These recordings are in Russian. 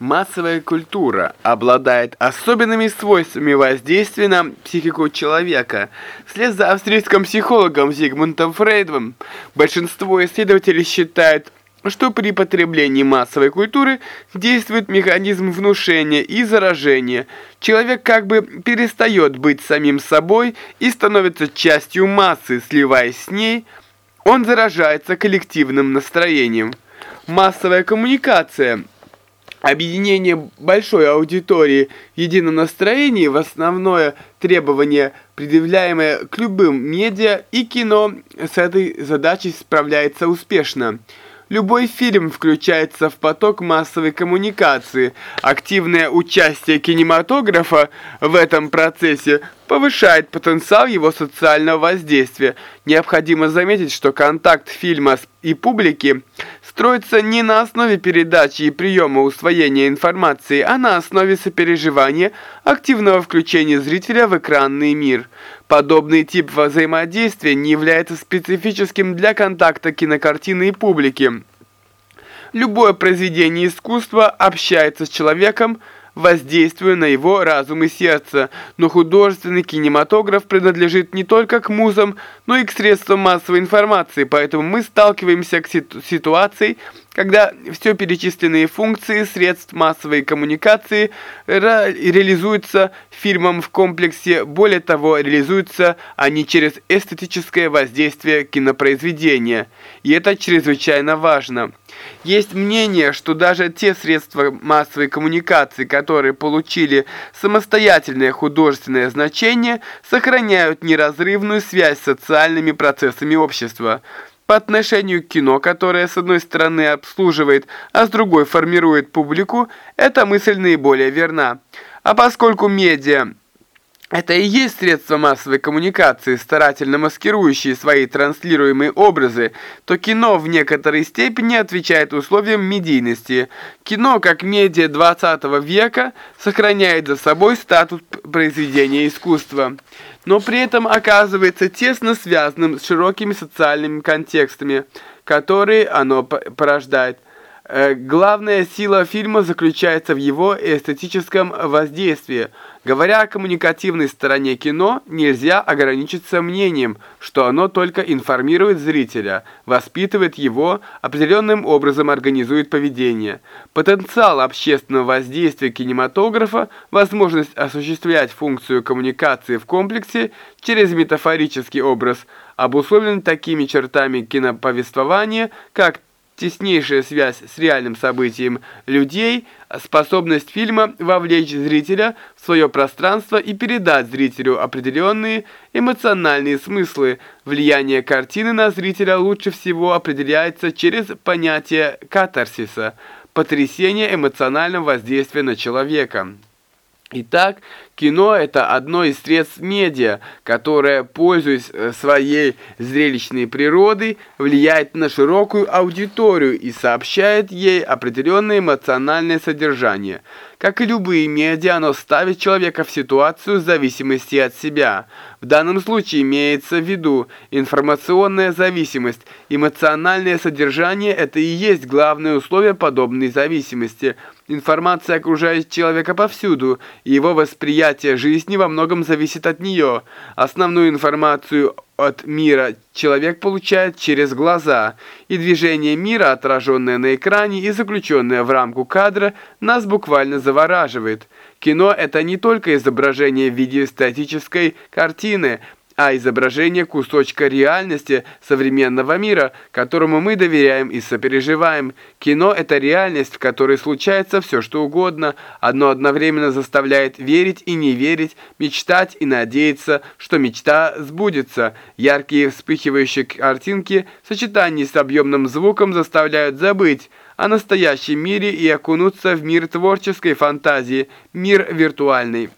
Массовая культура обладает особенными свойствами воздействия на психику человека. Вслед за австрийским психологом Зигмундом Фрейдом большинство исследователей считают, что при потреблении массовой культуры действует механизм внушения и заражения. Человек как бы перестает быть самим собой и становится частью массы, сливаясь с ней, он заражается коллективным настроением. Массовая коммуникация – Объединение большой аудитории в едином настроении в основное требование, предъявляемое к любым медиа и кино, с этой задачей справляется успешно. Любой фильм включается в поток массовой коммуникации. Активное участие кинематографа в этом процессе повышает потенциал его социального воздействия. Необходимо заметить, что контакт фильма и публики строится не на основе передачи и приема усвоения информации, а на основе сопереживания, активного включения зрителя в экранный мир. Подобный тип взаимодействия не является специфическим для контакта кинокартины и публики. Любое произведение искусства общается с человеком, воздействуя на его разум и сердце, но художественный кинематограф принадлежит не только к музам, но и к средствам массовой информации, поэтому мы сталкиваемся с ситуацией, когда все перечисленные функции средств массовой коммуникации реализуются фильмом в комплексе, более того, реализуются они через эстетическое воздействие кинопроизведения, и это чрезвычайно важно. Есть мнение, что даже те средства массовой коммуникации, которые получили самостоятельное художественное значение, сохраняют неразрывную связь с социальными процессами общества – по отношению к кино, которое с одной стороны обслуживает, а с другой формирует публику, эта мысль наиболее верна. А поскольку медиа это и есть средство массовой коммуникации, старательно маскирующие свои транслируемые образы, то кино в некоторой степени отвечает условиям медийности. Кино, как медиа 20 века, сохраняет за собой статус произведения искусства но при этом оказывается тесно связанным с широкими социальными контекстами, которые оно порождает. Э, главная сила фильма заключается в его эстетическом воздействии. Говоря о коммуникативной стороне кино, нельзя ограничиться мнением, что оно только информирует зрителя, воспитывает его, определенным образом организует поведение. Потенциал общественного воздействия кинематографа, возможность осуществлять функцию коммуникации в комплексе через метафорический образ, обусловлен такими чертами киноповествования, как теснейшая связь с реальным событием людей, способность фильма вовлечь зрителя в свое пространство и передать зрителю определенные эмоциональные смыслы. Влияние картины на зрителя лучше всего определяется через понятие катарсиса, потрясение эмоционального воздействия на человека. Итак, кино – это одно из средств медиа, которое, пользуясь э, своей зрелищной природой, влияет на широкую аудиторию и сообщает ей определенное эмоциональное содержание. Как и любые медиа, оно ставит человека в ситуацию зависимости от себя. В данном случае имеется в виду информационная зависимость. Эмоциональное содержание – это и есть главное условие подобной зависимости – Информация окружает человека повсюду, и его восприятие жизни во многом зависит от нее. Основную информацию от мира человек получает через глаза, и движение мира, отраженное на экране и заключенное в рамку кадра, нас буквально завораживает. Кино – это не только изображение в виде статической картины – а изображение кусочка реальности современного мира, которому мы доверяем и сопереживаем. Кино – это реальность, в которой случается все, что угодно. Одно одновременно заставляет верить и не верить, мечтать и надеяться, что мечта сбудется. Яркие вспыхивающие картинки в сочетании с объемным звуком заставляют забыть о настоящем мире и окунуться в мир творческой фантазии, мир виртуальный.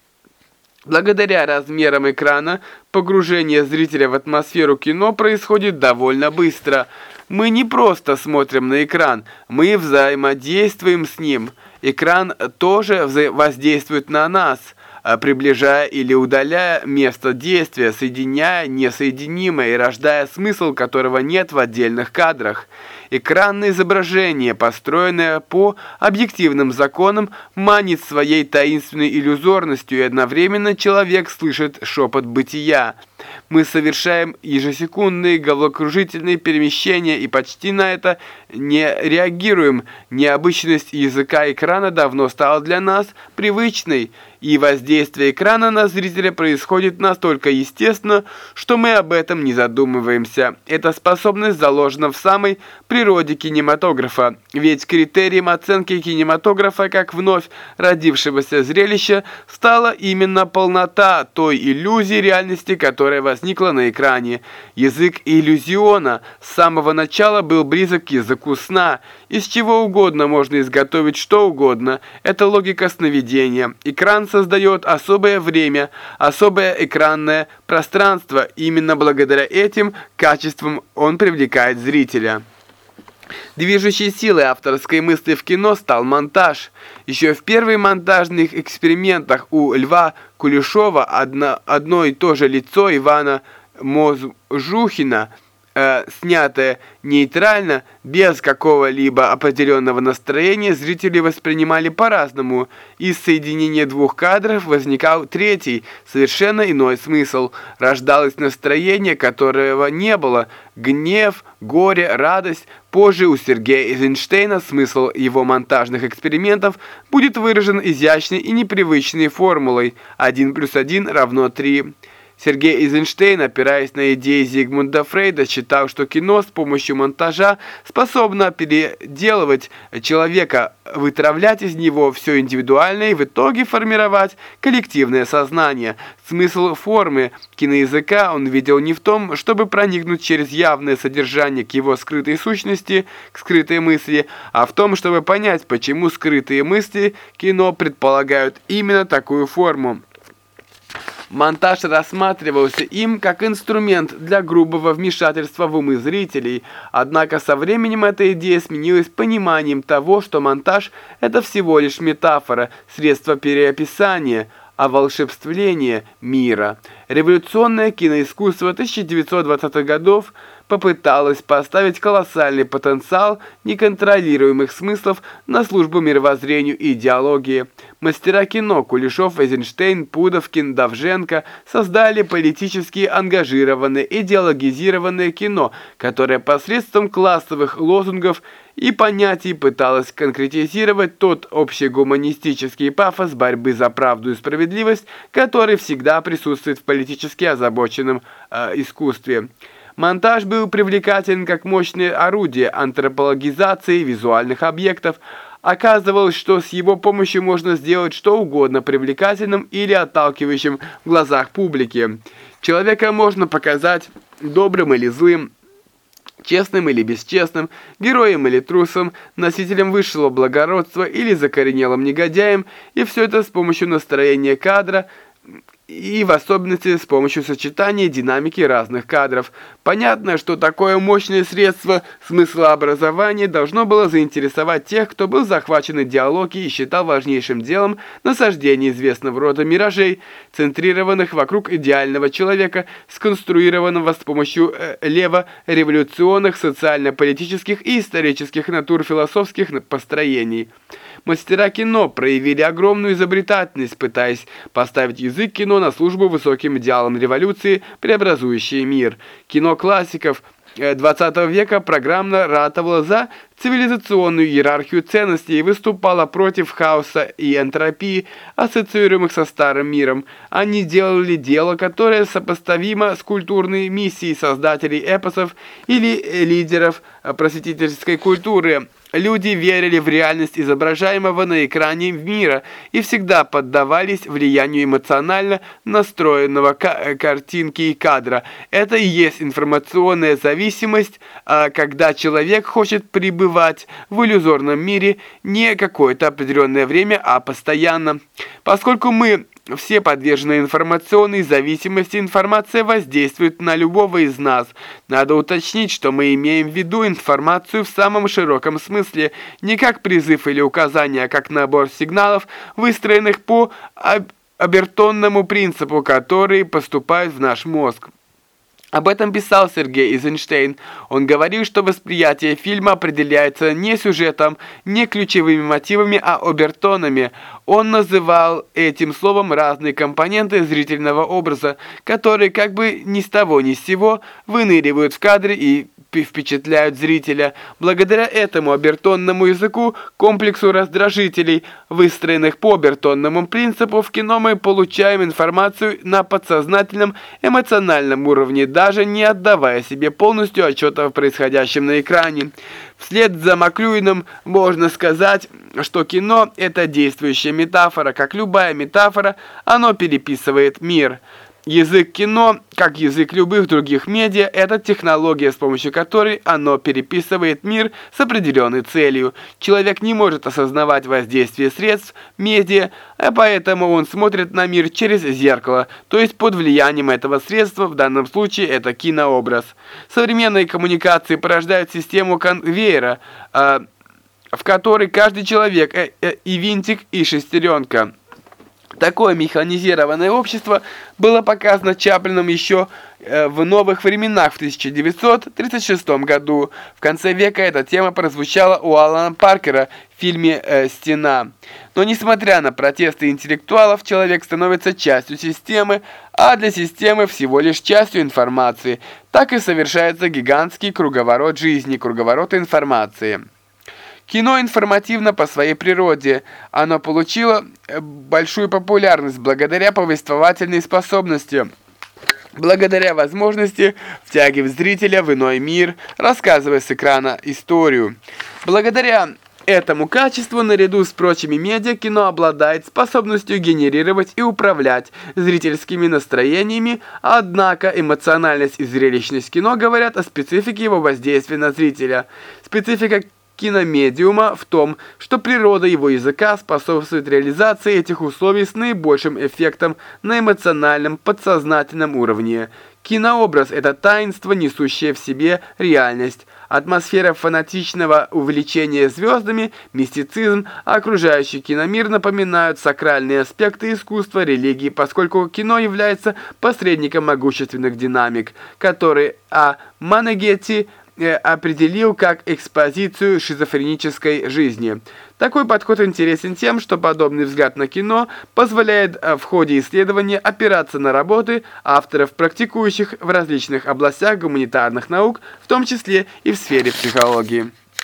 Благодаря размерам экрана, погружение зрителя в атмосферу кино происходит довольно быстро. Мы не просто смотрим на экран, мы взаимодействуем с ним. Экран тоже воздействует на нас. э, приближая или удаляя место действия, соединяя несоединимое и рождая смысл, которого нет в отдельных кадрах. Экранное изображение, построенное по объективным законам, манит своей таинственной иллюзорностью, и одновременно человек слышит шепот бытия. Мы совершаем ежесекундные головокружительные перемещения и почти на это не реагируем. Необычность языка экрана давно стала для нас привычной и воздействие экрана на зрителя происходит настолько естественно, что мы об этом не задумываемся. Эта способность заложена в самой природе кинематографа, ведь критерием оценки кинематографа как вновь родившегося зрелища стала именно полнота той иллюзии реальности, которая возникла на экране. Язык иллюзиона с самого начала был близок к языку сна. Из чего угодно можно изготовить что угодно. Это логика сновидения. Экран создает особое время, особое экранное пространство. Именно благодаря этим качествам он привлекает зрителя. Движущей силой авторской мысли в кино стал монтаж. Еще в первых монтажных экспериментах у Льва Кулешова одно, одно и то же лицо Ивана Можухина – э, снятое нейтрально, без какого-либо определенного настроения, зрители воспринимали по-разному. Из соединения двух кадров возникал третий, совершенно иной смысл. Рождалось настроение, которого не было. Гнев, горе, радость. Позже у Сергея Эйзенштейна смысл его монтажных экспериментов будет выражен изящной и непривычной формулой 1 плюс 1 равно 3. Сергей Эйзенштейн, опираясь на идеи Зигмунда Фрейда, считал, что кино с помощью монтажа способно переделывать человека, вытравлять из него все индивидуальное и в итоге формировать коллективное сознание. Смысл формы киноязыка он видел не в том, чтобы проникнуть через явное содержание к его скрытой сущности, к скрытой мысли, а в том, чтобы понять, почему скрытые мысли кино предполагают именно такую форму. Монтаж рассматривался им как инструмент для грубого вмешательства в умы зрителей, однако со временем эта идея сменилась пониманием того, что монтаж – это всего лишь метафора, средство переописания – оволшебствление мира. Революционное киноискусство 1920-х годов попыталось поставить колоссальный потенциал неконтролируемых смыслов на службу мировоззрению и идеологии. Мастера кино Кулешов, Эйзенштейн, Пудовкин, Давженко создали политически ангажированное, идеологизированное кино, которое посредством классовых лозунгов и понятий пыталось конкретизировать тот общегуманистический пафос борьбы за правду и справедливость, который всегда присутствует в политически озабоченном э, искусстве. Монтаж был привлекателен как мощное орудие антропологизации визуальных объектов, Оказывалось, что с его помощью можно сделать что угодно привлекательным или отталкивающим в глазах публики. Человека можно показать добрым или злым, честным или бесчестным, героем или трусом, носителем высшего благородства или закоренелым негодяем, и все это с помощью настроения кадра – и в особенности с помощью сочетания динамики разных кадров. Понятно, что такое мощное средство смыслообразования должно было заинтересовать тех, кто был захвачен идеологией и считал важнейшим делом насаждение известного рода миражей, центрированных вокруг идеального человека, сконструированного с помощью э, лево-революционных социально-политических и исторических натур философских построений. Мастера кино проявили огромную изобретательность, пытаясь поставить язык кино на службу высоким идеалам революции, преобразующей мир. Кино классиков – 20 века программно ратовала за цивилизационную иерархию ценностей и выступала против хаоса и энтропии, ассоциируемых со старым миром. Они делали дело, которое сопоставимо с культурной миссией создателей эпосов или лидеров просветительской культуры. Люди верили в реальность изображаемого на экране мира и всегда поддавались влиянию эмоционально настроенного картинки и кадра. Это и есть информационная зависимость, а когда человек хочет пребывать в иллюзорном мире не какое-то определенное время, а постоянно. Поскольку мы все подвержены информационной зависимости, информация воздействует на любого из нас. Надо уточнить, что мы имеем в виду информацию в самом широком смысле, не как призыв или указание, а как набор сигналов, выстроенных по обертонному принципу, который поступает в наш мозг. Об этом писал Сергей Эйзенштейн. Он говорил, что восприятие фильма определяется не сюжетом, не ключевыми мотивами, а обертонами. Он называл этим словом разные компоненты зрительного образа, которые как бы ни с того ни с сего выныривают в кадре и впечатляют зрителя. Благодаря этому обертонному языку, комплексу раздражителей, выстроенных по обертонному принципу, в кино мы получаем информацию на подсознательном эмоциональном уровне, даже не отдавая себе полностью отчета в происходящем на экране. Вслед за Маклюином можно сказать, что кино – это действующая метафора. Как любая метафора, оно переписывает мир – Язык кино, как язык любых других медиа, это технология, с помощью которой оно переписывает мир с определенной целью. Человек не может осознавать воздействие средств медиа, а поэтому он смотрит на мир через зеркало, то есть под влиянием этого средства, в данном случае это кинообраз. Современные коммуникации порождают систему конвейера, э, в которой каждый человек э, э, и винтик, и шестеренка – Такое механизированное общество было показано Чаплином еще э, в новых временах в 1936 году. В конце века эта тема прозвучала у Алана Паркера в фильме э, «Стена». Но несмотря на протесты интеллектуалов, человек становится частью системы, а для системы всего лишь частью информации. Так и совершается гигантский круговорот жизни, круговорот информации. Кино информативно по своей природе. Оно получило э, большую популярность благодаря повествовательной способности. Благодаря возможности втягивать зрителя в иной мир, рассказывая с экрана историю. Благодаря этому качеству, наряду с прочими медиа, кино обладает способностью генерировать и управлять зрительскими настроениями, однако эмоциональность и зрелищность кино говорят о специфике его воздействия на зрителя. Специфика киномедиума в том, что природа его языка способствует реализации этих условий с наибольшим эффектом на эмоциональном подсознательном уровне. Кинообраз – это таинство, несущее в себе реальность. Атмосфера фанатичного увлечения звездами, мистицизм, окружающий киномир напоминают сакральные аспекты искусства, религии, поскольку кино является посредником могущественных динамик, которые А. Э, определил как экспозицию шизофренической жизни. Такой подход интересен тем, что подобный взгляд на кино позволяет э, в ходе исследования опираться на работы авторов, практикующих в различных областях гуманитарных наук, в том числе и в сфере психологии.